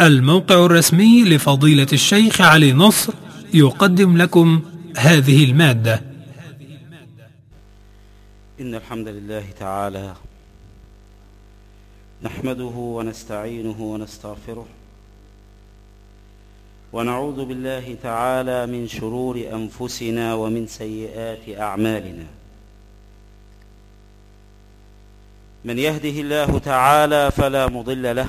الموقع الرسمي لفضيلة الشيخ علي نصر يقدم لكم هذه المادة. إن الحمد لله تعالى نحمده ونستعينه ونستغفره ونعوذ بالله تعالى من شرور أنفسنا ومن سيئات أعمالنا. من يهده الله تعالى فلا مضل له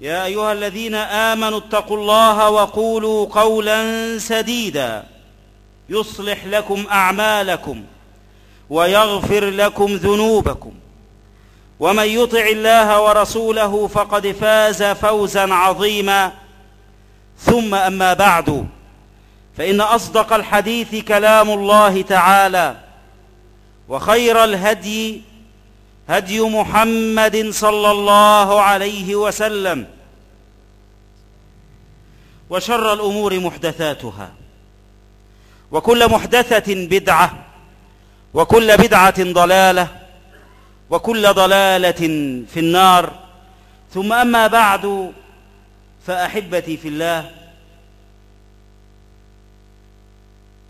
يا أيها الذين آمنوا اتقوا الله وقولوا قولا سديدا. يصلح لكم أعمالكم ويغفر لكم ذنوبكم. ومن يطع الله ورسوله فقد فاز فوزا عظيما. ثم أما بعد فإن أصدق الحديث كلام الله تعالى وخير الهدي هدي محمد صلى الله عليه وسلم وشر الأمور محدثاتها وكل محدثة بدعة وكل بدعة ضلالة وكل ضلالة في النار. ثم أما بعد فأحبتي في الله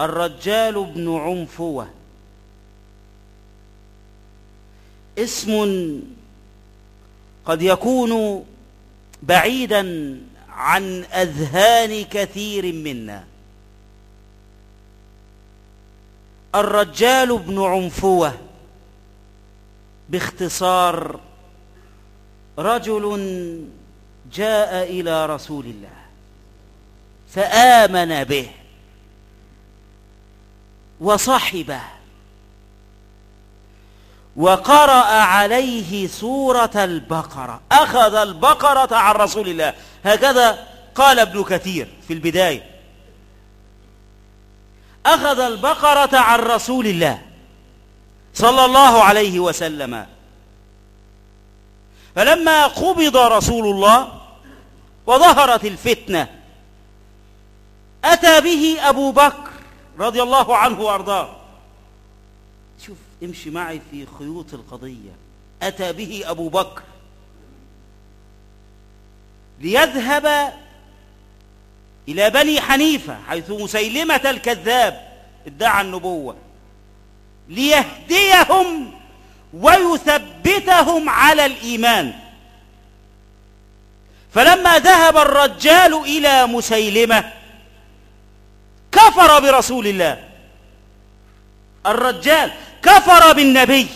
الرجال بن عنفوة. اسم قد يكون بعيدا عن أذهان كثير منا. الرجال بن عنفوة باختصار رجل جاء إلى رسول الله فآمن به وصحبه وقرأ عليه سورة البقرة. أخذ البقرة عن رسول الله. هكذا قال ابن كثير في البداية. أخذ البقرة عن رسول الله صلى الله عليه وسلم. فلما قبض رسول الله وظهرت الفتنة أتى به أبو بكر رضي الله عنه وأرضاه. امشي معي في خيوط القضية. أتى به أبو بكر. ليذهب إلى بني حنيفة حيث مسيلمة الكذاب ادعى النبوة. ليهديهم ويثبتهم على الإيمان. فلما ذهب الرجال إلى مسيلمة كفر برسول الله. الرجال كفر بالنبي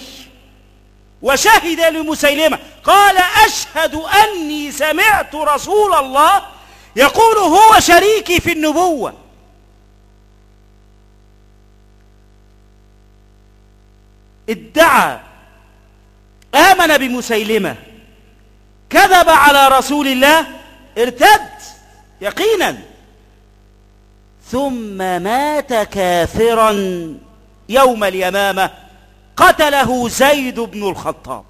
وشهد لمسيلمة. قال أشهد أني سمعت رسول الله يقول هو شريكي في النبوة. ادعى آمن بمسيلمة. كذب على رسول الله ارتد يقينا. ثم مات كافرا. يوم اليمامة قتله زيد بن الخطاب.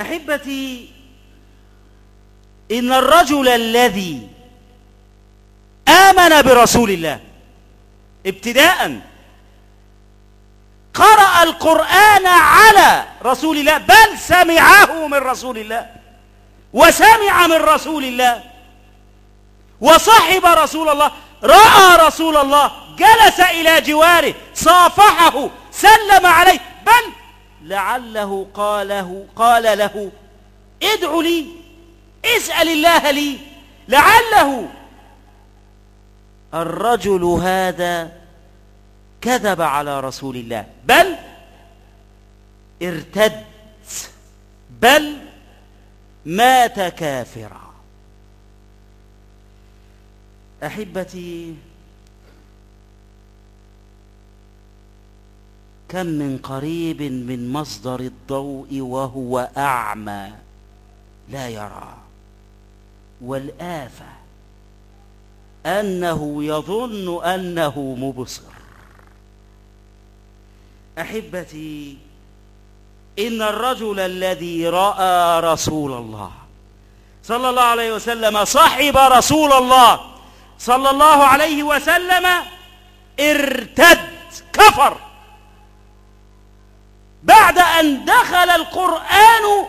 أحبتي إن الرجل الذي آمن برسول الله ابتداء قرأ القرآن على رسول الله بل سمعه من رسول الله وسمع من رسول الله وصحب رسول الله رأى رسول الله جلس إلى جواره صافحه سلم عليه. بل لعله قاله قال له ادع لي اسأل الله لي. لعله الرجل هذا كذب على رسول الله. بل ارتد. بل مات كافرا. أحبتي كم من قريب من مصدر الضوء وهو أعمى. لا يرى. والآفة. أنه يظن أنه مبصر. أحبتي إن الرجل الذي رأى رسول الله صلى الله عليه وسلم صحب رسول الله صلى الله عليه وسلم ارتد كفر. بعد أن دخل القرآن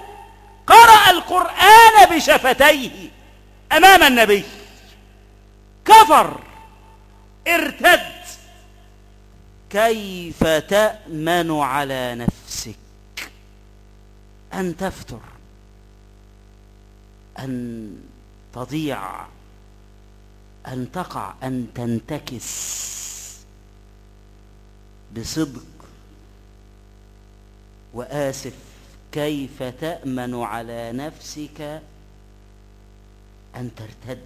قرأ القرآن بشفتيه أمام النبي. كفر ارتد. كيف تأمن على نفسك؟ أن تفتر. أن تضيع. أن تقع. أن تنتكس. بصدق. وآسف كيف تأمن على نفسك أن ترتد؟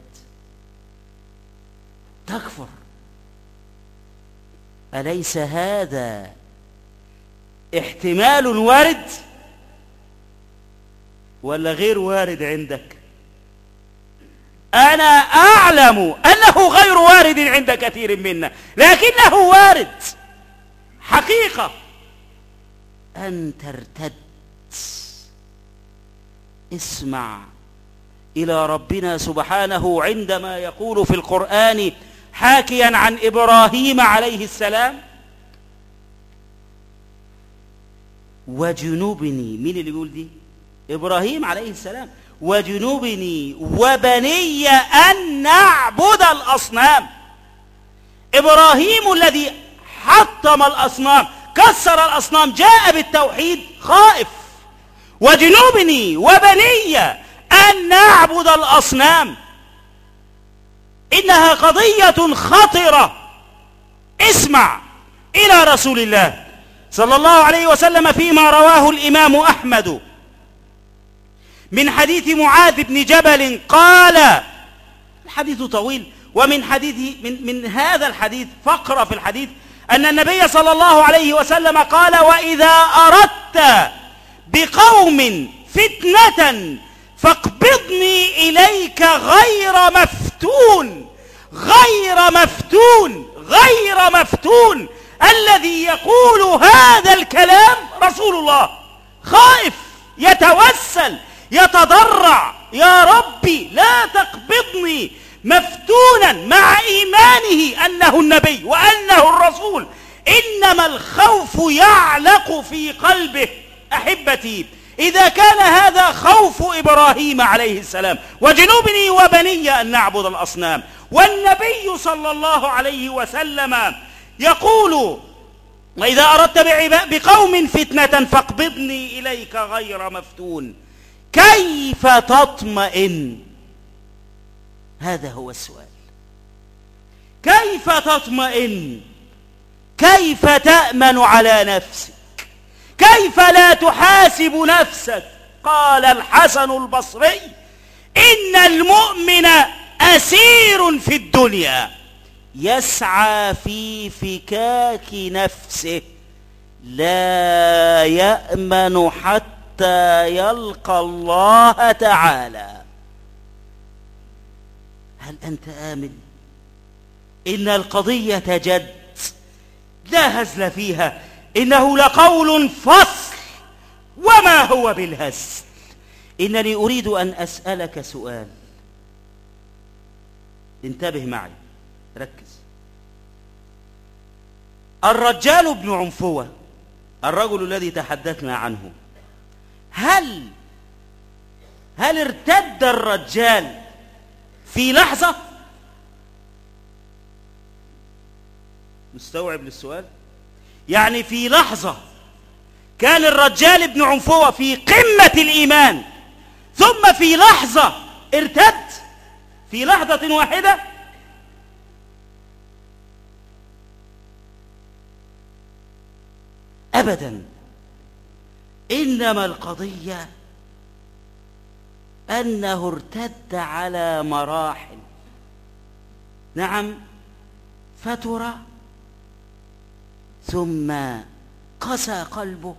تكفر. أليس هذا احتمال وارد؟ ولا غير وارد عندك؟ أنا أعلم أنه غير وارد عند كثير منا لكنه وارد. حقيقة. أن ترتد. اسمع. إلى ربنا سبحانه عندما يقول في القرآن حاكيا عن إبراهيم عليه السلام وجنوبني. مين اللي بيقول دي؟ إبراهيم عليه السلام وجنوبني وبني أن نعبد الأصنام. إبراهيم الذي حطم الأصنام كسر الأصنام جاء بالتوحيد خائف. وجنوبني وبني أن نعبد الأصنام. إنها قضية خطرة. اسمع إلى رسول الله صلى الله عليه وسلم فيما رواه الإمام أحمد. من حديث معاذ بن جبل قال الحديث طويل ومن حديث من, من هذا الحديث فقرة في الحديث أن النبي صلى الله عليه وسلم قال وإذا أردت بقوم فتنة فاقبضني إليك غير مفتون غير مفتون غير مفتون الذي يقول هذا الكلام رسول الله. خائف يتوسل يتضرع يا ربي لا تقبضني مفتونا مع إيمانه أنه النبي وأنه الرسول. إنما الخوف يعلق في قلبه. أحبتي إذا كان هذا خوف إبراهيم عليه السلام وجنوبني وبني أن نعبد الأصنام والنبي صلى الله عليه وسلم يقول وإذا أردت بقوم فتنة فاقبضني إليك غير مفتون. كيف تطمئن؟ هذا هو السؤال. كيف تطمئن؟ كيف تأمن على نفسك؟ كيف لا تحاسب نفسك؟ قال الحسن البصري إن المؤمن أسير في الدنيا يسعى في فكاك نفسه لا يأمن حتى يلقى الله تعالى. هل أنت آمن؟ إن القضية جد لا هزل فيها إنه لقول فصل وما هو بالهزل. إنني أريد أن أسألك سؤال. انتبه معي ركز. الرجال بن عنفوة الرجل الذي تحدثنا عنه هل هل ارتد الرجال في لحظة. مستوعب للسؤال؟ يعني في لحظة كان الرجال ابن عنفوة في قمة الإيمان ثم في لحظة ارتد في لحظة واحدة. أبدا. إنما القضية أنه ارتد على مراحل. نعم فترة ثم قسى قلبه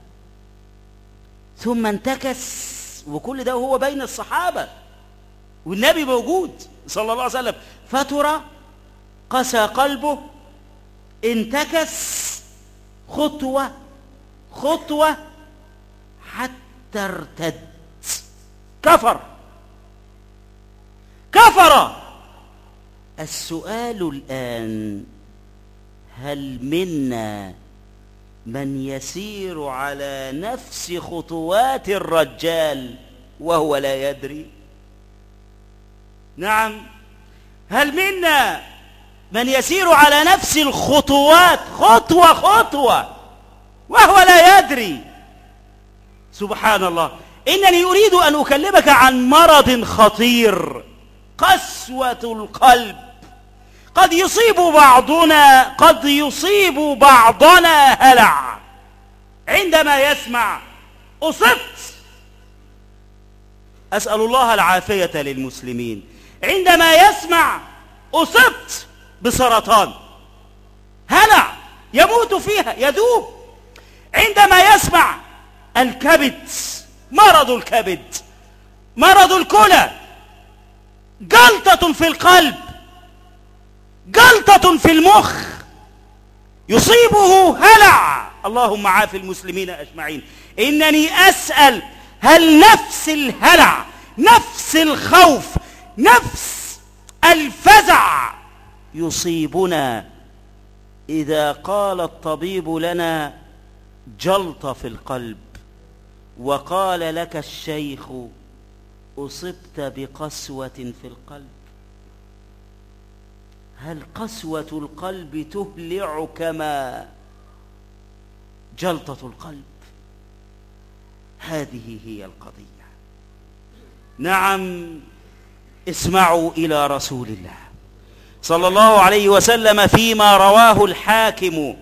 ثم انتكس وكل ده وهو بين الصحابة والنبي موجود صلى الله عليه وسلم. فترة قسى قلبه انتكس خطوة خطوة حتى ارتد. كفر. كفر. السؤال الآن هل منا من يسير على نفس خطوات الرجال وهو لا يدري؟ نعم. هل منا من يسير على نفس الخطوات خطوة خطوة وهو لا يدري؟ سبحان الله. إنني أريد أن أكلمك عن مرض خطير. قسوة القلب. قد يصيب بعضنا قد يصيب بعضنا هلع. عندما يسمع أصبت. أسأل الله العافية للمسلمين. عندما يسمع أصبت بسرطان. هلع. يموت فيها يذوب. عندما يسمع الكبد مرض الكبد مرض الكلى. جلطة في القلب جلطة في المخ يصيبه هلع. اللهم عاف المسلمين أجمعين. إنني أسأل هل نفس الهلع نفس الخوف نفس الفزع يصيبنا؟ إذا قال الطبيب لنا جلطة في القلب وقال لك الشيخ أصبت بقسوة في القلب. هل قسوة القلب تهلع كما جلطة القلب؟ هذه هي القضية. نعم اسمعوا إلى رسول الله صلى الله عليه وسلم فيما رواه الحاكم.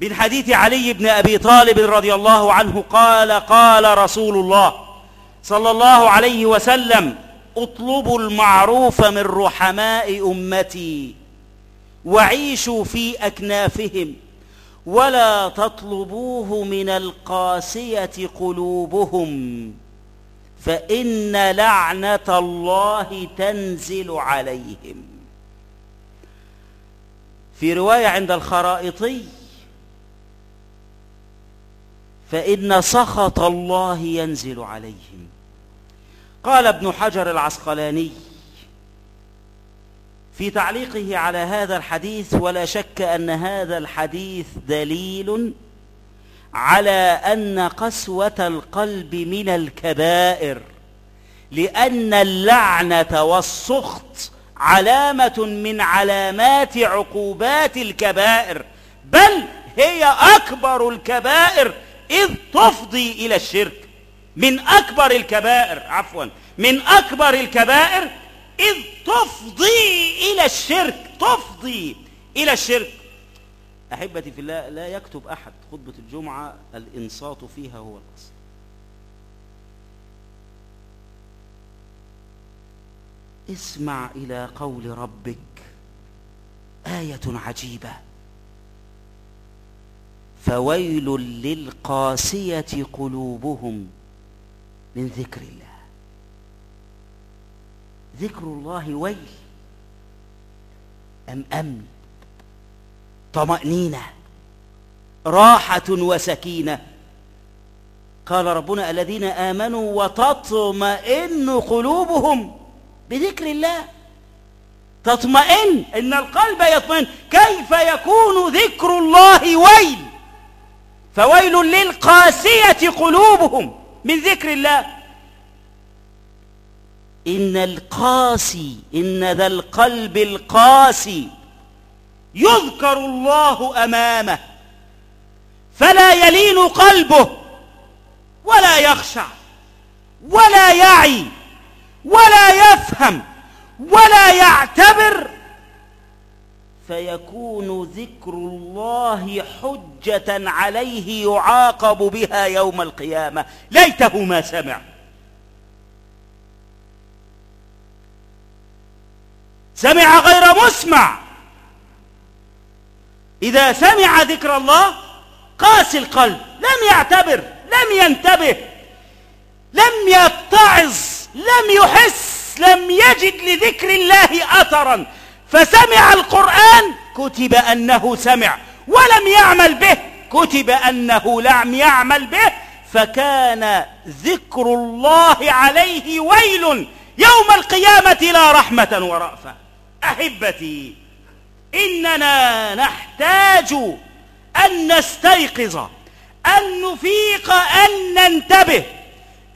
من حديث علي بن أبي طالب رضي الله عنه قال قال رسول الله صلى الله عليه وسلم اطلبوا المعروف من رحماء أمتي وعيشوا في أكنافهم ولا تطلبوه من القاسية قلوبهم فإن لعنة الله تنزل عليهم. في رواية عند الخرائطي فإن سخط الله ينزل عليهم. قال ابن حجر العسقلاني في تعليقه على هذا الحديث ولا شك أن هذا الحديث دليل على أن قسوة القلب من الكبائر لأن اللعنة والسخط علامة من علامات عقوبات الكبائر بل هي أكبر الكبائر إذ تفضي إلى الشرك. من أكبر الكبائر عفوا من أكبر الكبائر إذ تفضي إلى الشرك تفضي إلى الشرك. أحبتي في الله لا يكتب أحد خطبة الجمعة الإنصات فيها هو الأصل اسمع إلى قول ربك. آية عجيبة. فويل للقاسية قلوبهم من ذكر الله. ذكر الله ويل. أم أمن؟ طمأنينة. راحة وسكينة. قال ربنا الذين آمنوا وتطمئن قلوبهم بذكر الله. تطمئن إن القلب يطمئن. كيف يكون ذكر الله ويل؟ فويل للقاسية قلوبهم من ذكر الله. إن القاسي إن ذا القلب القاسي يذكر الله أمامه فلا يلين قلبه ولا يخشع ولا يعي ولا يفهم ولا يعتبر فيكون ذكر الله حجة عليه يعاقب بها يوم القيامة. ليته ما سمع. سمع غير مسمع. إذا سمع ذكر الله قاسي القلب. لم يعتبر لم ينتبه لم يتعظ لم يحس لم يجد لذكر الله أثرا. فسمع القرآن كتب أنه سمع. ولم يعمل به كتب أنه لم يعمل به. فكان ذكر الله عليه ويل. يوم القيامة لا رحمة ورأفة أحبتي إننا نحتاج أن نستيقظ أن نفيق أن ننتبه.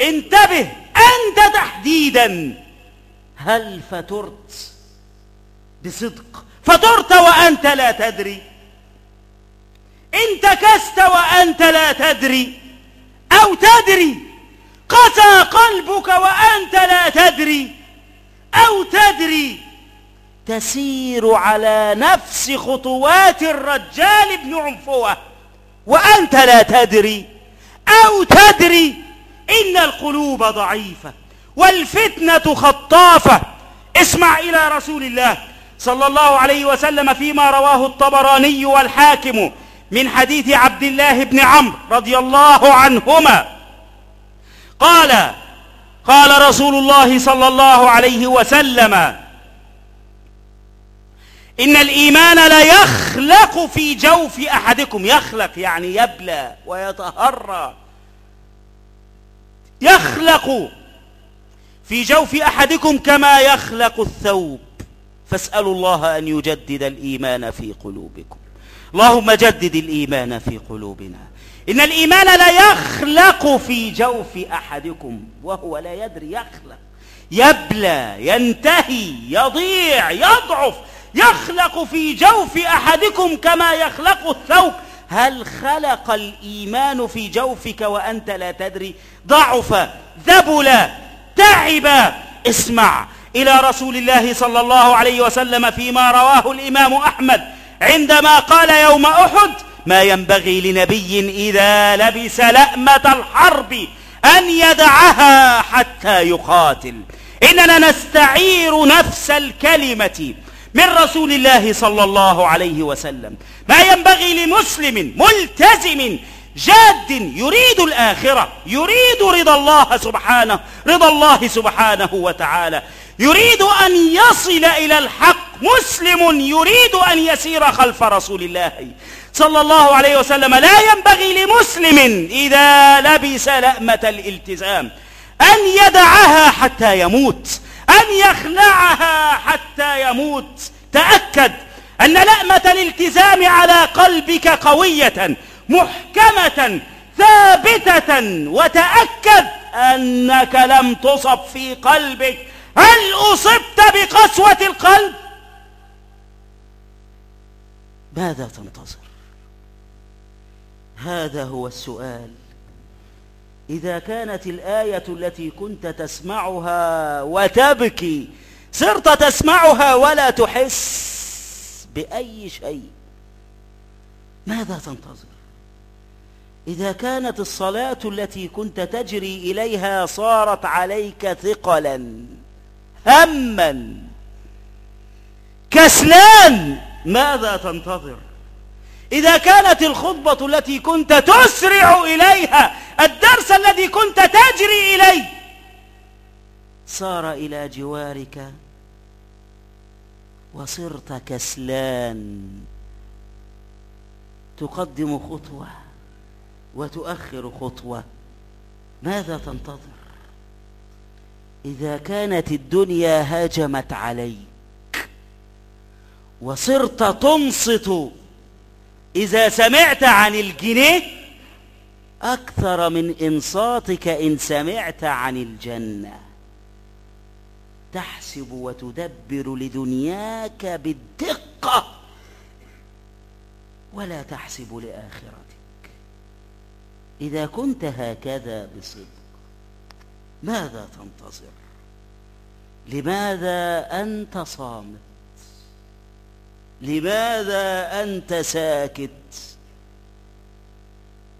انتبه أنت تحديدا. هل فترت بصدق. فترت وأنت لا تدري. انتكست وأنت لا تدري. أو تدري. قسى قلبك وأنت لا تدري. أو تدري. تسير على نفس خطوات الرجال بن عنفوة. وأنت لا تدري. أو تدري. إن القلوب ضعيفة. والفتنة خطافة. اسمع إلى رسول الله. صلى الله عليه وسلم فيما رواه الطبراني والحاكم من حديث عبد الله بن عمرو رضي الله عنهما. قال قال رسول الله صلى الله عليه وسلم إن الإيمان لا يخلق في جوف أحدكم. يخلق يعني يبلى ويتهرى. يخلق في جوف أحدكم كما يخلق الثوب. فاسألوا الله أن يجدد الإيمان في قلوبكم. اللهم جدد الإيمان في قلوبنا. إن الإيمان لا يخلق في جوف أحدكم وهو لا يدري يخلق. يبلى ينتهي يضيع يضعف. يخلق في جوف أحدكم كما يخلق الثوب. هل خلق الإيمان في جوفك وأنت لا تدري؟ ضعف ذبل تعب اسمع. إلى رسول الله صلى الله عليه وسلم فيما رواه الإمام أحمد عندما قال يوم أحد ما ينبغي لنبي إذا لبس لأمة الحرب أن يدعها حتى يقاتل. إننا نستعير نفس الكلمة من رسول الله صلى الله عليه وسلم. ما ينبغي لمسلم ملتزم جاد يريد الآخرة يريد رضا الله سبحانه رضا الله سبحانه وتعالى. يريد أن يصل إلى الحق. مسلم يريد أن يسير خلف رسول الله صلى الله عليه وسلم. لا ينبغي لمسلم إذا لبس لأمة الالتزام أن يدعها حتى يموت أن يخلعها حتى يموت. تأكد أن لأمة الالتزام على قلبك قوية محكمة ثابتة. وتأكد أنك لم تصب في قلبك هل أصبت بقسوة القلب؟ ماذا تنتظر؟ هذا هو السؤال. إذا كانت الآية التي كنت تسمعها وتبكي صرت تسمعها ولا تحس بأي شيء. ماذا تنتظر؟ إذا كانت الصلاة التي كنت تجري إليها صارت عليك ثقلا. هما كسلان. ماذا تنتظر؟ إذا كانت الخطبة التي كنت تسرع إليها الدرس الذي كنت تجري إليه صار إلى جوارك وصرت كسلان. تقدم خطوة وتؤخر خطوة. ماذا تنتظر؟ إذا كانت الدنيا هاجمت عليك وصرت تنصت إذا سمعت عن الجنيه أكثر من إنصاتك إن سمعت عن الجنة. تحسب وتدبر لدنياك بالدقة ولا تحسب لآخرتك. إذا كنت هكذا بصدق ماذا تنتظر؟ لماذا أنت صامت؟ لماذا أنت ساكت؟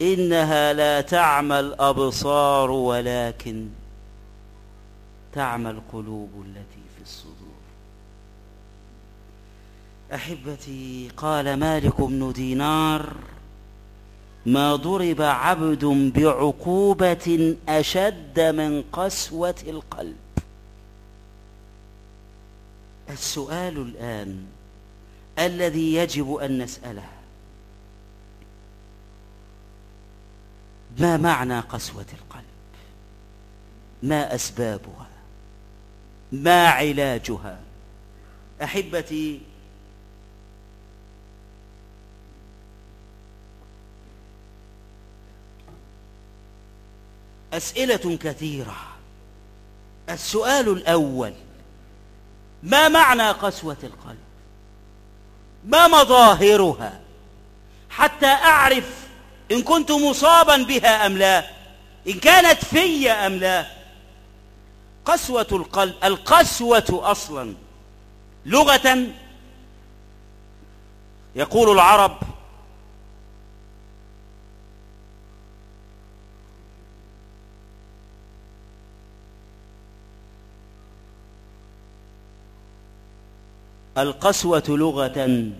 إنها لا تعمى الأبصار ولكن تعمى القلوب التي في الصدور. أحبتي قال مالك بن دينار ما ضرب عبد بعقوبة أشد من قسوة القلب. السؤال الآن الذي يجب أن نسأله. ما معنى قسوة القلب؟ ما أسبابها؟ ما علاجها؟ أحبتي أسئلة كثيرة. السؤال الأول ما معنى قسوة القلب؟ ما مظاهرها؟ حتى أعرف إن كنت مصابا بها أم لا إن كانت في أم لا. قسوة القلب القسوة أصلا. لغة يقول العرب القسوة لغة.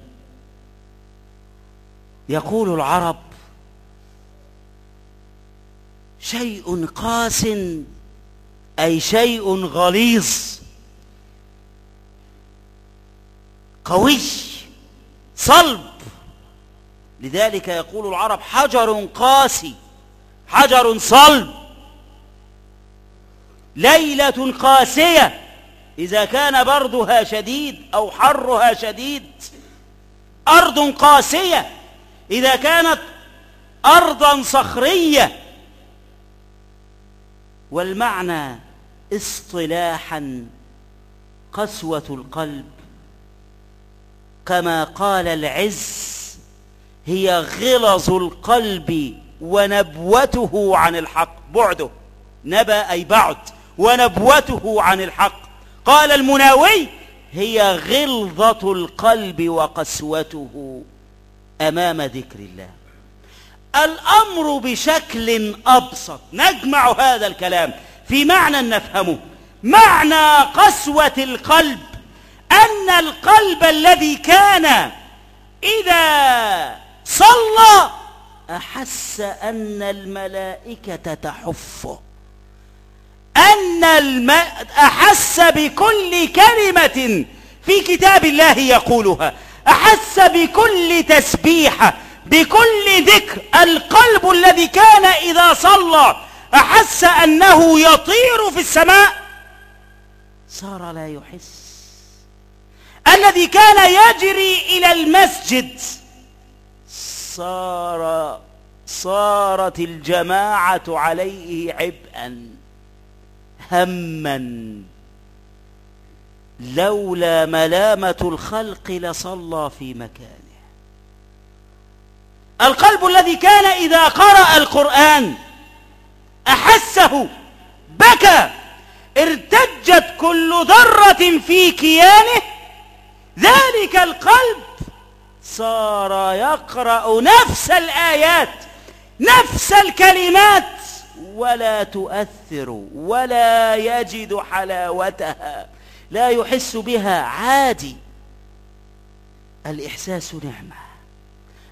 يقول العرب شيء قاس أي شيء غليظ. قوي صلب. لذلك يقول العرب حجر قاسي حجر صلب. ليلة قاسية. إذا كان بردها شديد أو حرها شديد أرض قاسية. إذا كانت أرضا صخرية والمعنى اصطلاحا قسوة القلب. كما قال العز هي غلظ القلب ونبوته عن الحق. بعده نبى أي بعد ونبوته عن الحق. قال المناوي هي غلظة القلب وقسوته أمام ذكر الله. الأمر بشكل أبسط نجمع هذا الكلام. في معنى نفهمه معنى قسوة القلب أن القلب الذي كان إذا صلى أحس أن الملائكة تحفه. أن الم... أحس بكل كلمة في كتاب الله يقولها. أحس بكل تسبيحة بكل ذكر. القلب الذي كان إذا صلى أحس أنه يطير في السماء. صار لا يحس. الذي كان يجري إلى المسجد صار صارت الجماعة عليه عبئا. هما. لولا ملامة الخلق لصلى في مكانه. القلب الذي كان إذا قرأ القرآن أحسه بكى ارتجت كل ذرة في كيانه ذلك القلب صار يقرأ نفس الآيات نفس الكلمات ولا تؤثر ولا يجد حلاوتها. لا يحس بها. عادي. الإحساس نعمة.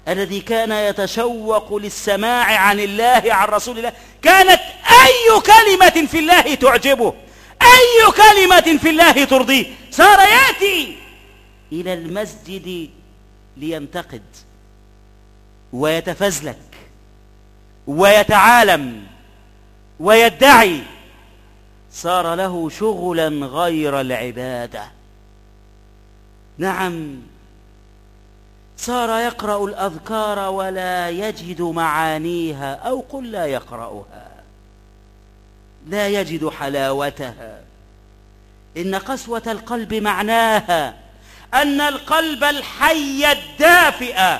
الذي كان يتشوق للسماع عن الله عن رسول الله. كانت أي كلمة في الله تعجبه. أي كلمة في الله ترضيه. صار يأتي إلى المسجد لينتقد ويتفزلك ويتعالم. ويدعي. صار له شغلا غير العبادة. نعم. صار يقرأ الأذكار ولا يجد معانيها أو قل لا يقرأها. لا يجد حلاوتها. إن قسوة القلب معناها أن القلب الحي الدافئ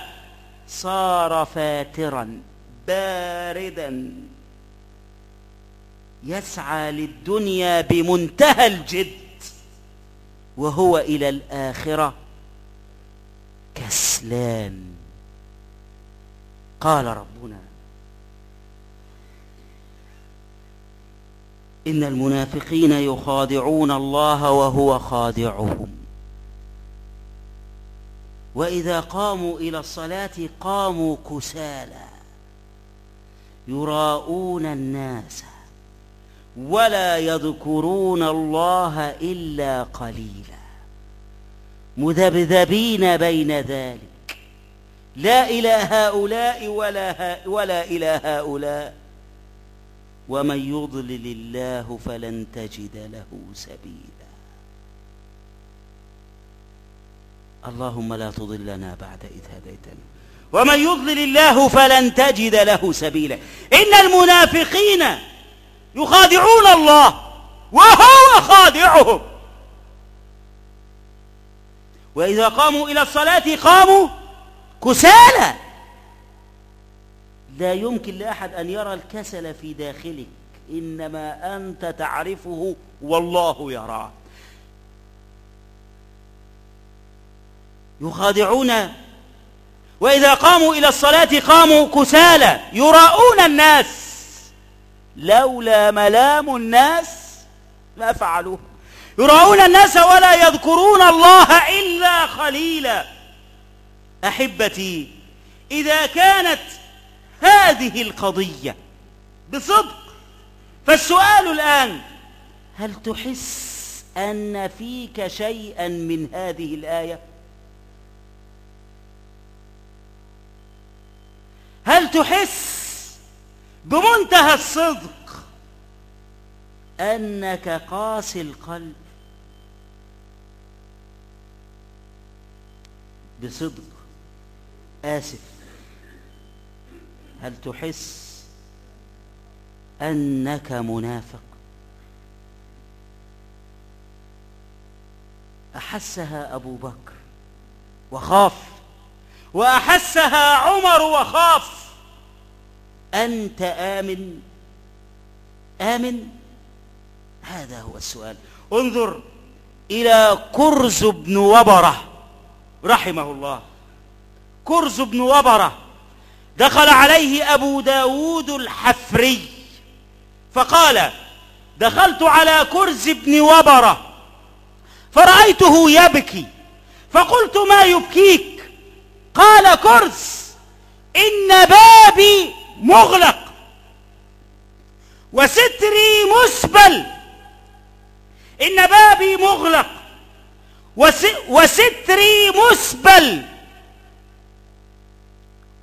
صار فاترا باردا. يسعى للدنيا بمنتهى الجد وهو إلى الآخرة كسلان. قال ربنا إن المنافقين يخادعون الله وهو خادعهم. وإذا قاموا إلى الصلاة قاموا كسالى يراءون الناس ولا يذكرون الله إلا قليلا. مذبذبين بين ذلك. لا إلى هؤلاء ولا, ولا إلى هؤلاء. ومن يضلل الله فلن تجد له سبيلا. اللهم لا تضلنا بعد إذ هديتنا. ومن يضلل الله فلن تجد له سبيلا. إن المنافقين يخادعون الله. وهو خادعهم. وإذا قاموا إلى الصلاة قاموا كسالى. لا يمكن لأحد أن يرى الكسل في داخلك. إنما أنت تعرفه والله يراه. يخادعون. وإذا قاموا إلى الصلاة قاموا كسالى. يراؤون الناس. لولا ملام الناس ما فعلوه. يراؤون الناس ولا يذكرون الله إلا خليلا. أحبتي إذا كانت هذه القضية بصدق فالسؤال الآن هل تحس أن فيك شيئا من هذه الآية؟ هل تحس بمنتهى الصدق. أنك قاسي القلب. بصدق. آسف. هل تحس أنك منافق؟ أحسها أبو بكر وخاف وأحسها عمر وخاف. أنت آمن؟ آمن؟ هذا هو السؤال. انظر إلى كرز بن وبرة رحمه الله. كرز بن وبرة دخل عليه أبو داود الحفري فقال دخلت على كرز بن وبرة فرأيته يبكي فقلت ما يبكيك؟ قال كرز إن بابي مغلق. وستري مسبل. إن بابي مغلق. وستري مسبل.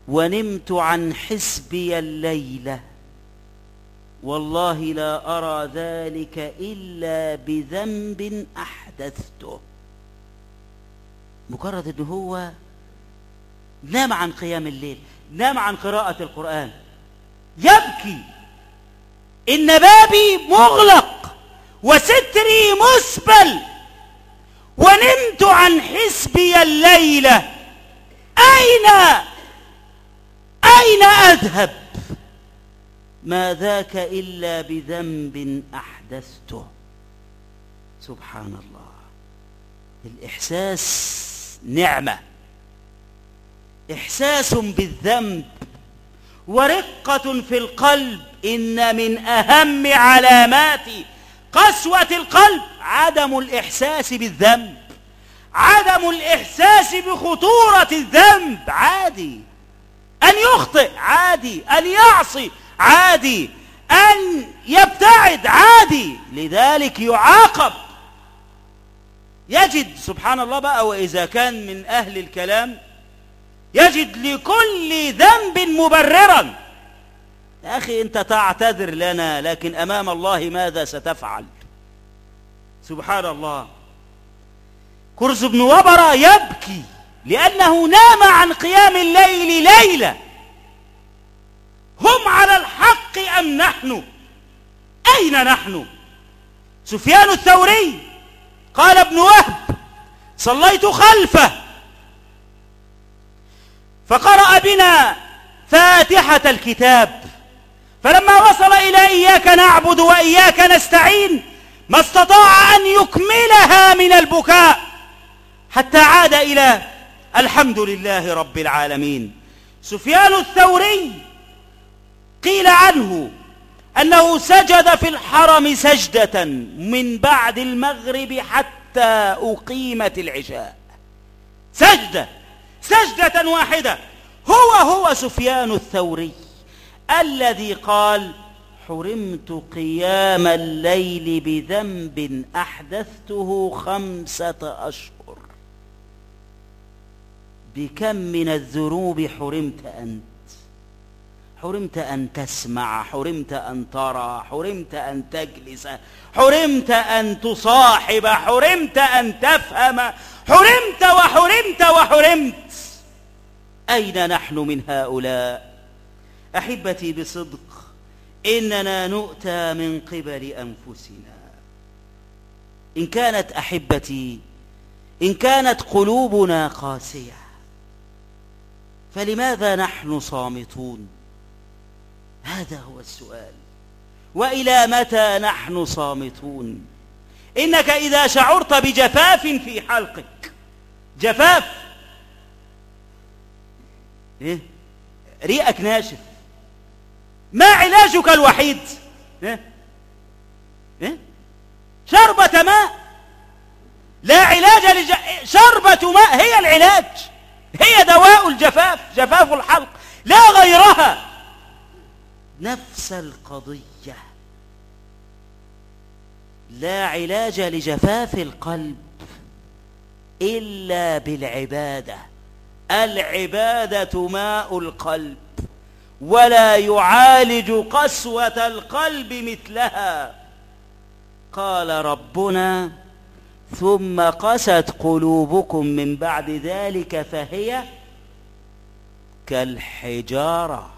ونمت عن حسبي الليلة. والله لا أرى ذلك إلا بذنب أحدثته. مجرد أنه هو نام عن قيام الليل نام عن قراءة القرآن. يبكي. إن بابي مغلق وستري مسبل ونمت عن حسبي الليلة. أين أين أذهب؟ ما ذاك إلا بذنب أحدثته. سبحان الله. الإحساس نعمة. إحساس بالذنب. ورقة في القلب إن من أهم علامات قسوة القلب عدم الإحساس بالذنب. عدم الإحساس بخطورة الذنب عادي. أن يخطئ عادي. أن يعصي عادي. أن يبتعد عادي. لذلك يعاقب. يجد سبحان الله بقى وإذا كان من أهل الكلام يجد لكل ذنب مبررا. يا أخي أنت تعتذر لنا لكن أمام الله ماذا ستفعل؟ سبحان الله. كرز بن وبرة يبكي لأنه نام عن قيام الليل ليلة. هم على الحق أم نحن؟ أين نحن؟ سفيان الثوري قال ابن وهب صليت خلفه. فقرأ بنا فاتحة الكتاب. فلما وصل إلى إياك نعبد وإياك نستعين ما استطاع أن يكملها من البكاء حتى عاد إلى الحمد لله رب العالمين. سفيان الثوري قيل عنه أنه سجد في الحرم سجدة من بعد المغرب حتى أقيمت العشاء. سجدة. سجدة واحدة. هو هو سفيان الثوري الذي قال حرمت قيام الليل بذنب أحدثته خمسة أشهر. بكم من الذنوب حرمت أنت؟ حرمت أن تسمع حرمت أن ترى حرمت أن تجلس حرمت أن تصاحب حرمت أن تفهم حرمت وحرمت وحرمت. أين نحن من هؤلاء؟ أحبتي بصدق إننا نؤتى من قبل أنفسنا. إن كانت أحبتي إن كانت قلوبنا قاسية فلماذا نحن صامتون؟ هذا هو السؤال. وإلى متى نحن صامتون؟ إنك إذا شعرت بجفاف في حلقك. جفاف. إيه؟ ريقك ناشف. ما علاجك الوحيد؟ إيه؟ إيه؟ شربة ماء. لا علاج لج... شربة ماء هي العلاج. هي دواء الجفاف جفاف الحلق. لا غيرها. نفس القضية. لا علاج لجفاف القلب إلا بالعبادة. العبادة ماء القلب ولا يعالج قسوة القلب مثلها. قال ربنا ثم قست قلوبكم من بعد ذلك فهي كالحجارة.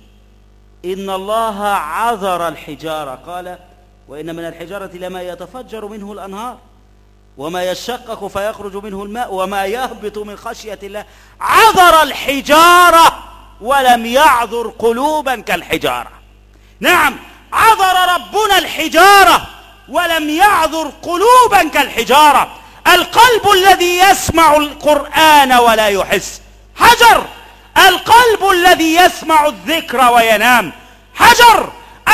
إن الله عذر الحجارة. قال وإن من الحجارة لما يتفجر منه الأنهار وما يشقق فيخرج منه الماء وما يهبط من خشية الله. عذر الحجارة ولم يعذر قلوبا كالحجارة. نعم عذر ربنا الحجارة ولم يعذر قلوبا كالحجارة. القلب الذي يسمع القرآن ولا يحس. حجر. القلب الذي يسمع الذكر وينام. حجر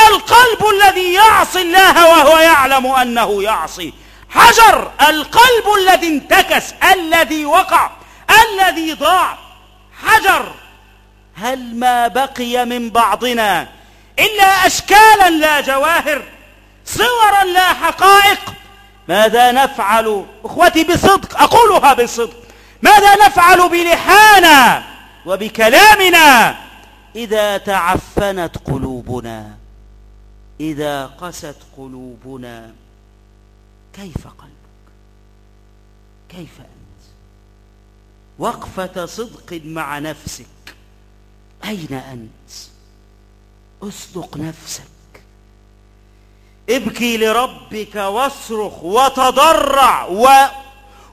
القلب الذي يعصي الله وهو يعلم أنه يعصي. حجر القلب الذي انتكس الذي وقع الذي ضاع. حجر هل ما بقي من بعضنا إلا أشكالا لا جواهر صورا لا حقائق؟ ماذا نفعل؟ أخوتي بصدق أقولها بصدق. ماذا نفعل بلحانا وبكلامنا. إذا تعفنت قلوبنا إذا قست قلوبنا كيف قلبك؟ كيف أنت؟ وقفة صدق مع نفسك أين أنت؟ أصدق نفسك. ابكي لربك واصرخ وتضرع و...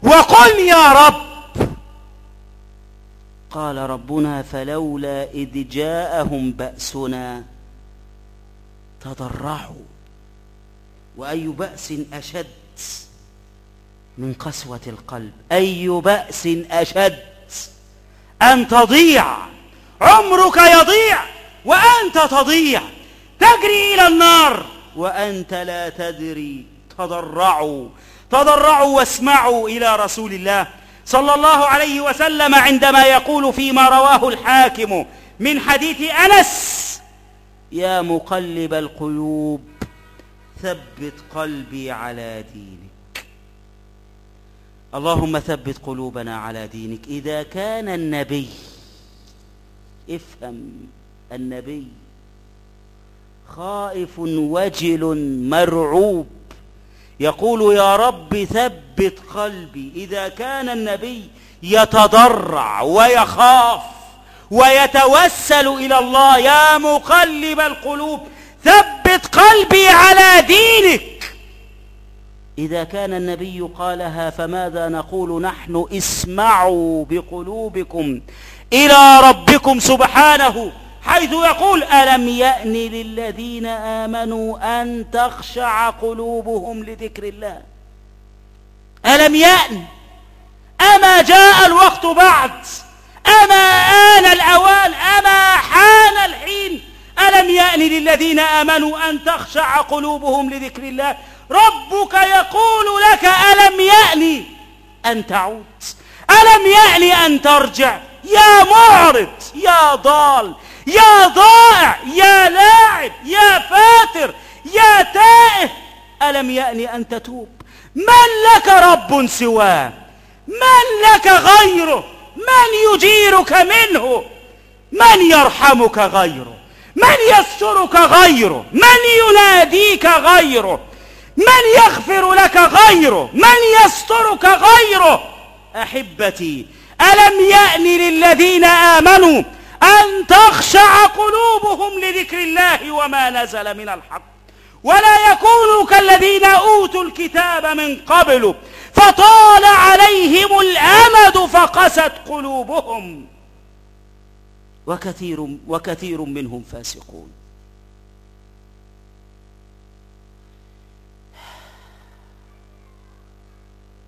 وقل يا رب قال ربنا فلولا إذ جاءهم بأسنا تضرعوا وأي بأس أشد من قسوة القلب. أي بأس أشد أن تضيع عمرك يضيع وأنت تضيع. تجري إلى النار وأنت لا تدري. تضرعوا تضرعوا واسمعوا إلى رسول الله. صلى الله عليه وسلم عندما يقول فيما رواه الحاكم من حديث أنس يا مقلب القلوب ثبت قلبي على دينك. اللهم ثبت قلوبنا على دينك. إذا كان النبي افهم النبي خائف وجل مرعوب. يقول يا رب ثبت قلبي إذا كان النبي يتضرع ويخاف ويتوسل إلى الله يا مقلب القلوب ثبت قلبي على دينك. إذا كان النبي قالها فماذا نقول نحن اسمعوا بقلوبكم إلى ربكم سبحانه حيث يقول ألم يأن للذين آمنوا أن تخشع قلوبهم لذكر الله؟ ألم يأن؟ أما جاء الوقت بعد؟ أما آن الأوان؟ أما حان الحين؟ ألم يأن للذين آمنوا أن تخشع قلوبهم لذكر الله؟ ربك يقول لك ألم يأن أن تعود؟ ألم يأن أن ترجع؟ يا معرض يا ضال يا ضائع يا لاعب يا فاتر يا تائه. ألم يأن أن تتوب؟ من لك رب سواه؟ من لك غيره؟ من يجيرك منه؟ من يرحمك غيره؟ من يسترك غيره؟ من يناديك غيره؟ من يغفر لك غيره؟ من يسترك غيره؟ أحبتي ألم يأن للذين آمنوا أن تخشع قلوبهم لذكر الله وما نزل من الحق. ولا يكونوا كالذين أوتوا الكتاب من قبل فطال عليهم الأمد فقست قلوبهم. وكثير, وكثير منهم فاسقون.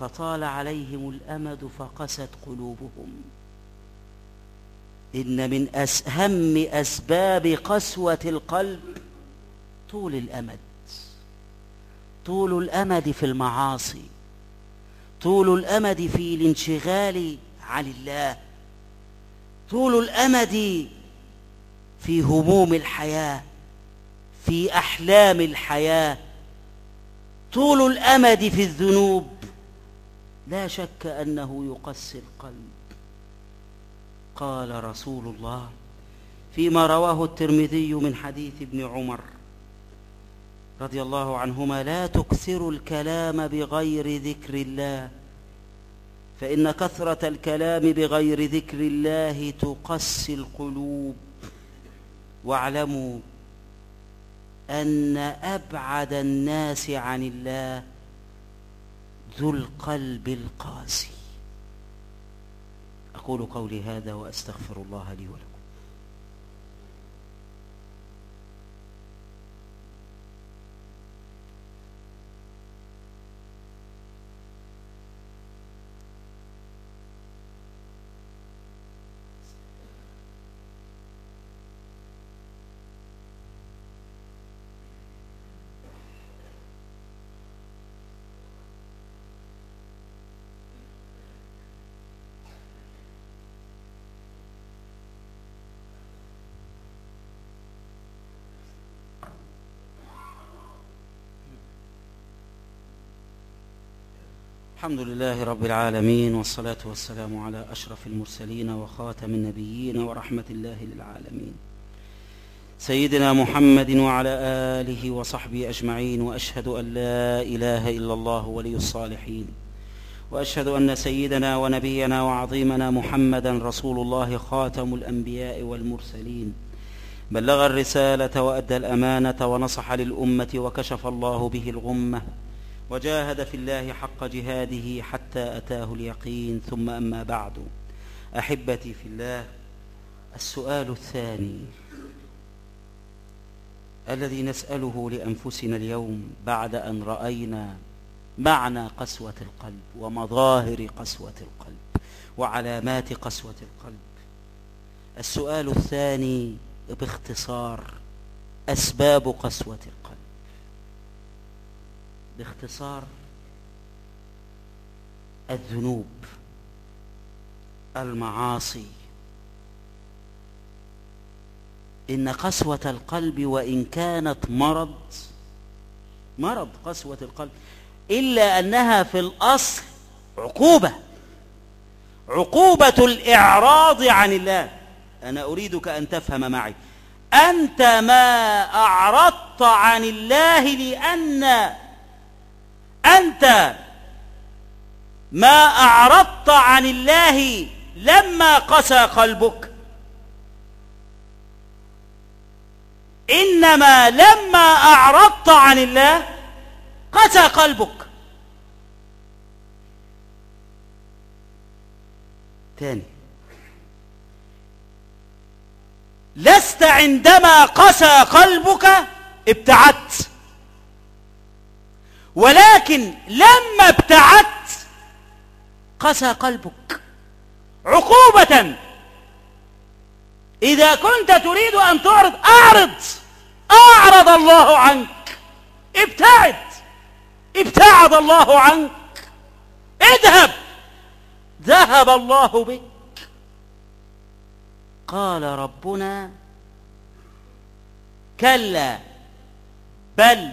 فطال عليهم الأمد فقست قلوبهم. إن من أهم أسباب قسوة القلب طول الأمد. طول الأمد في المعاصي. طول الأمد في الانشغال عن الله. طول الأمد في هموم الحياة. في أحلام الحياة. طول الأمد في الذنوب. لا شك أنه يقسي القلب قال رسول الله فيما رواه الترمذي من حديث ابن عمر رضي الله عنهما لا تكثروا الكلام بغير ذكر الله فإن كثرة الكلام بغير ذكر الله تقسي القلوب. واعلموا أن أبعد الناس عن الله ذو القلب القاسي. أقول قولي هذا وأستغفر الله لي ولكم. الحمد لله رب العالمين والصلاة والسلام على أشرف المرسلين وخاتم النبيين ورحمة الله للعالمين. سيدنا محمد وعلى آله وصحبه أجمعين وأشهد أن لا إله إلا الله ولي الصالحين وأشهد أن سيدنا ونبينا وعظيمنا محمدا رسول الله خاتم الأنبياء والمرسلين. بلغ الرسالة وأدى الأمانة ونصح للأمة وكشف الله به الغمة. وجاهد في الله حق جهاده حتى أتاه اليقين ثم أما بعد. أحبتي في الله السؤال الثاني. الذي نسأله لأنفسنا اليوم بعد أن رأينا معنى قسوة القلب ومظاهر قسوة القلب وعلامات قسوة القلب. السؤال الثاني باختصار أسباب قسوة القلب. باختصار الذنوب المعاصي. إن قسوة القلب وإن كانت مرض مرض قسوة القلب إلا أنها في الأصل عقوبة عقوبة الإعراض عن الله. أنا أريدك أن تفهم معي. أنت ما أعرضت عن الله لأن أنت ما أعرضت عن الله لما قسى قلبك. إنما لما أعرضت عن الله قسى قلبك. تاني. لست عندما قسى قلبك ابتعدت. ولكن لما ابتعدت قسى قلبك عقوبة. إذا كنت تريد أن تعرض أعرض. أعرض الله عنك. ابتعد. ابتعد الله عنك. اذهب. ذهب الله بك. قال ربنا كلا بل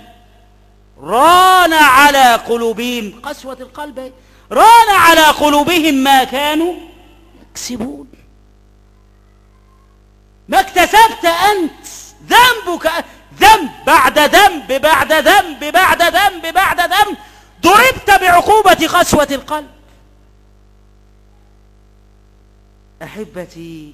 ران على قلوبهم. قسوة القلب. ران على قلوبهم ما كانوا يكسبون. ما اكتسبت أنت. ذنبك ذنب بعد ذنب بعد ذنب بعد ذنب بعد ذنب. ضربت بعقوبة قسوة القلب. أحبتي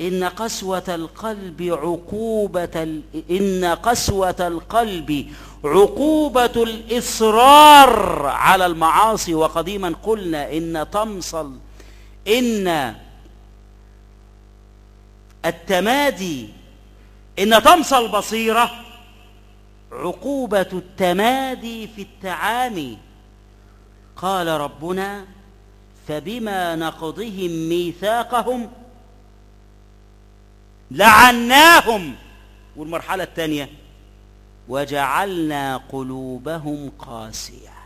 إن قسوة القلب عقوبة إن قسوة القلب عقوبة الإصرار على المعاصي. وقديما قلنا إن طمصل إن التمادي إن طمس البصيرة عقوبة التمادي في التعامي. قال ربنا فبما نقضهم ميثاقهم لعناهم. والمرحلة الثانية وجعلنا قلوبهم قاسية.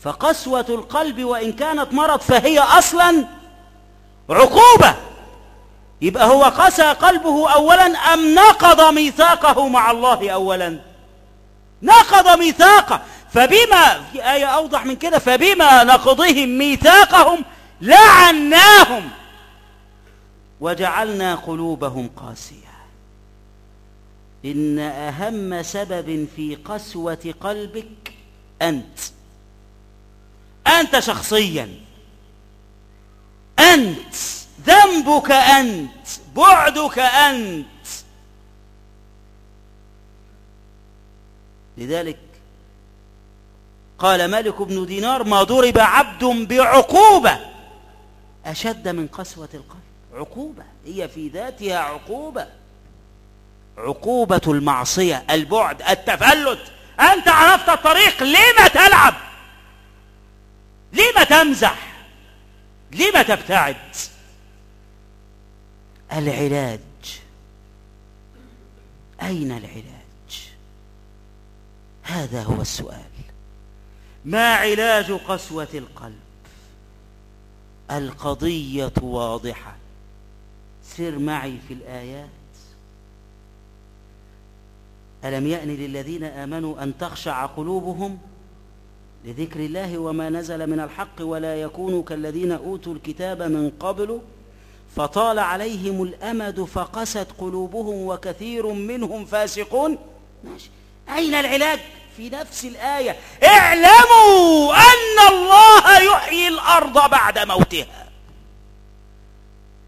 فقسوة القلب وإن كانت مرض فهي أصلا عقوبة. يبقى هو قسى قلبه أولا أم نقض ميثاقه مع الله أولا؟ نقض ميثاقه. فبما في آية أوضح من كده فبما نقضهم ميثاقهم لعناهم. وجعلنا قلوبهم قاسية. إن أهم سبب في قسوة قلبك أنت. أنت شخصيا. أنت. ذنبك أنت. بعدك أنت. لذلك قال مالك بن دينار ما ضرب عبد بعقوبة أشد من قسوة القلب. عقوبة هي في ذاتها عقوبة. عقوبة المعصية البعد التفلت. أنت عرفت الطريق لما تلعب؟ لما تمزح؟ لما تبتعد؟ العلاج. أين العلاج؟ هذا هو السؤال. ما علاج قسوة القلب؟ القضية واضحة. سر معي في الآيات. ألم يأن للذين آمنوا أن تخشع قلوبهم لذكر الله وما نزل من الحق ولا يكونوا كالذين أوتوا الكتاب من قبل فطال عليهم الأمد فقست قلوبهم وكثير منهم فاسقون؟ ماشي. أين العلاج؟ في نفس الآية. اعلموا أن الله يحيي الأرض بعد موتها.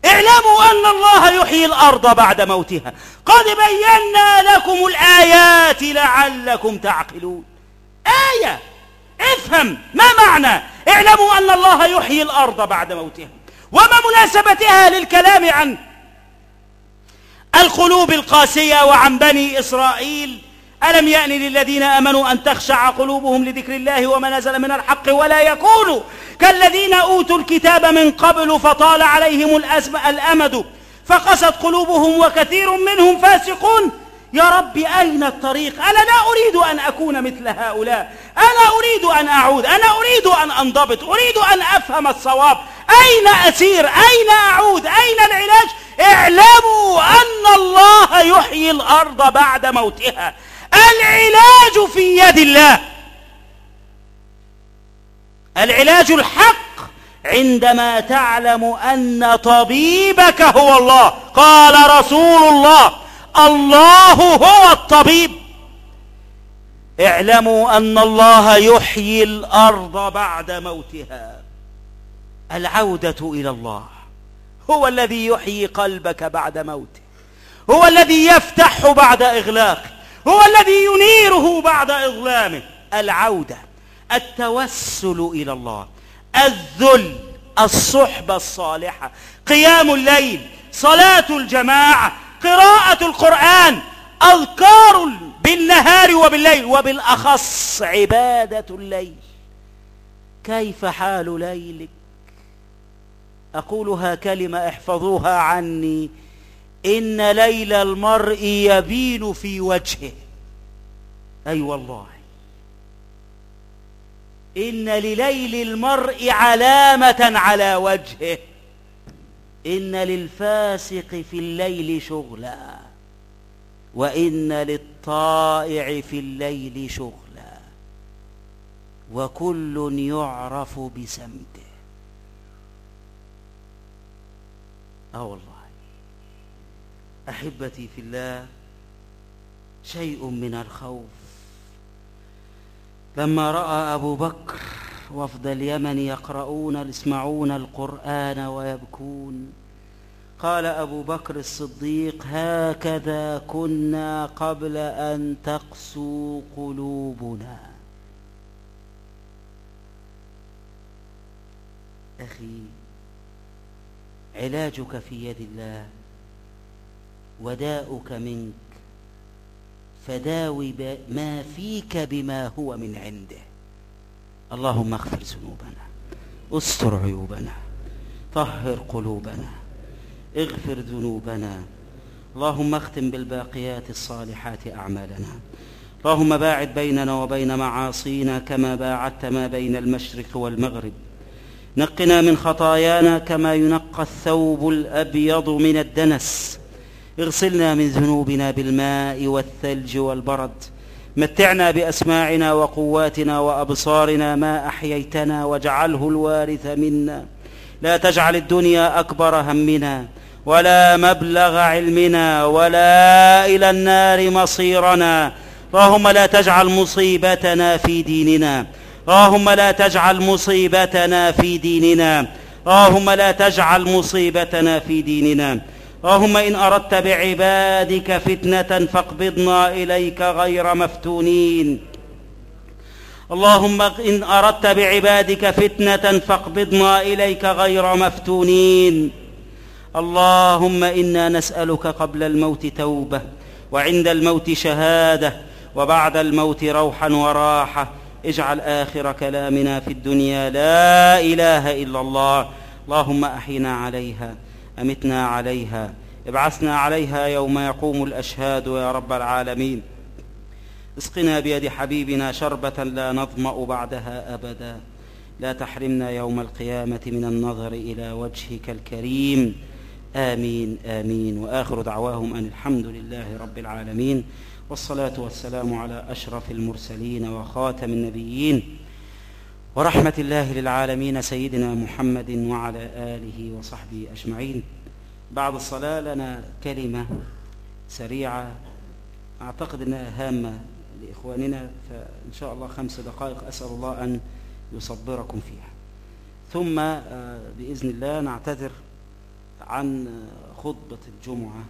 اعلموا أن الله يحيي الأرض بعد موتها. قد بينا لكم الآيات لعلكم تعقلون. آية. افهم. ما معنى؟ اعلموا أن الله يحيي الأرض بعد موتها. وما مناسبتها للكلام عن القلوب القاسية وعن بني إسرائيل؟ ألم يأن للذين آمنوا أن تخشع قلوبهم لذكر الله وما نزل من الحق ولا يكونوا كالذين أوتوا الكتاب من قبل فطال عليهم الأمد فقست قلوبهم وكثير منهم فاسقون. يا رب أين الطريق؟ أنا لا أريد أن أكون مثل هؤلاء. أنا أريد أن أعود. أنا أريد أن أنضبط. أريد أن أفهم الصواب. أين أسير؟ أين أعود؟ أين العلاج؟ اعلموا أن الله يحيي الأرض بعد موتها. العلاج في يد الله. العلاج الحق عندما تعلم أن طبيبك هو الله. قال رسول الله الله هو الطبيب. اعلموا أن الله يحيي الأرض بعد موتها. العودة إلى الله. هو الذي يحيي قلبك بعد موته. هو الذي يفتح بعد إغلاقه. هو الذي ينيره بعد إظلامه. العودة التوسل إلى الله الذل الصحبة الصالحة قيام الليل صلاة الجماعة قراءة القرآن أذكار بالنهار وبالليل وبالأخص عبادة الليل. كيف حال ليلك؟ أقولها كلمة احفظوها عني. إن ليل المرء يبين في وجهه. أي أيوة والله. إن لليل المرء علامة على وجهه. إن للفاسق في الليل شغلا. وإن للطائع في الليل شغلا. وكل يعرف بسمته أه والله. أحبتي في الله شيء من الخوف. لما رأى أبو بكر وفد اليمن يقرؤون يسمعون القرآن ويبكون قال أبو بكر الصديق هكذا كنا قبل أن تقسو قلوبنا. أخي علاجك في يد الله وداؤك منك. فداوي ما فيك بما هو من عنده. اللهم اغفر ذنوبنا. استر عيوبنا. طهر قلوبنا. اغفر ذنوبنا. اللهم اختم بالباقيات الصالحات أعمالنا. اللهم باعد بيننا وبين معاصينا كما باعدت ما بين المشرق والمغرب. نقنا من خطايانا كما ينقى الثوب الأبيض من الدنس. اغسلنا من ذنوبنا بالماء والثلج والبرد. متعنا بأسماعنا وقواتنا وأبصارنا ما أحييتنا واجعله الوارث منا. لا تجعل الدنيا أكبر همنا ولا مبلغ علمنا ولا إلى النار مصيرنا. اللهم لا تجعل مصيبتنا في ديننا. اللهم لا تجعل مصيبتنا في ديننا. اللهم لا تجعل مصيبتنا في ديننا. اللهم إن أردت بعبادك فتنة فاقبضنا إليك غير مفتونين. اللهم إن أردت بعبادك فتنة فاقبضنا إليك غير مفتونين. اللهم إنا نسألك قبل الموت توبة وعند الموت شهادة وبعد الموت روحا وراحة. اجعل آخر كلامنا في الدنيا لا إله إلا الله. اللهم أحينا عليها. أمتنا عليها ابعثنا عليها يوم يقوم الأشهاد يا رب العالمين. اسقنا بيد حبيبنا شربة لا نظمأ بعدها أبدا. لا تحرمنا يوم القيامة من النظر إلى وجهك الكريم. آمين آمين. وآخر دعواهم أن الحمد لله رب العالمين. والصلاة والسلام على أشرف المرسلين وخاتم النبيين. ورحمة الله للعالمين سيدنا محمد وعلى آله وصحبه أجمعين. بعد الصلاة لنا كلمة سريعة. أعتقد إنها هامة لإخواننا فإن شاء الله خمس دقائق أسأل الله أن يصبركم فيها. ثم بإذن الله نعتذر عن خطبة الجمعة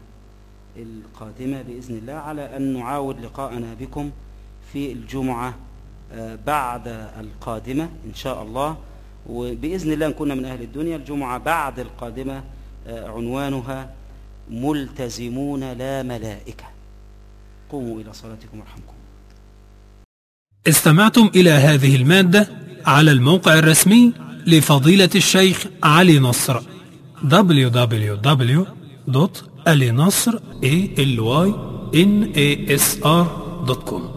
القادمة بإذن الله على أن نعاود لقاءنا بكم في الجمعة بعد القادمة إن شاء الله. وبإذن الله نكون من أهل الدنيا. الجمعة بعد القادمة عنوانها ملتزمون لا ملائكة. قوموا إلى صلاتكم ورحمكم استمعتم إلى هذه المادة على الموقع الرسمي لفضيلة الشيخ علي نصر www.alinasr.com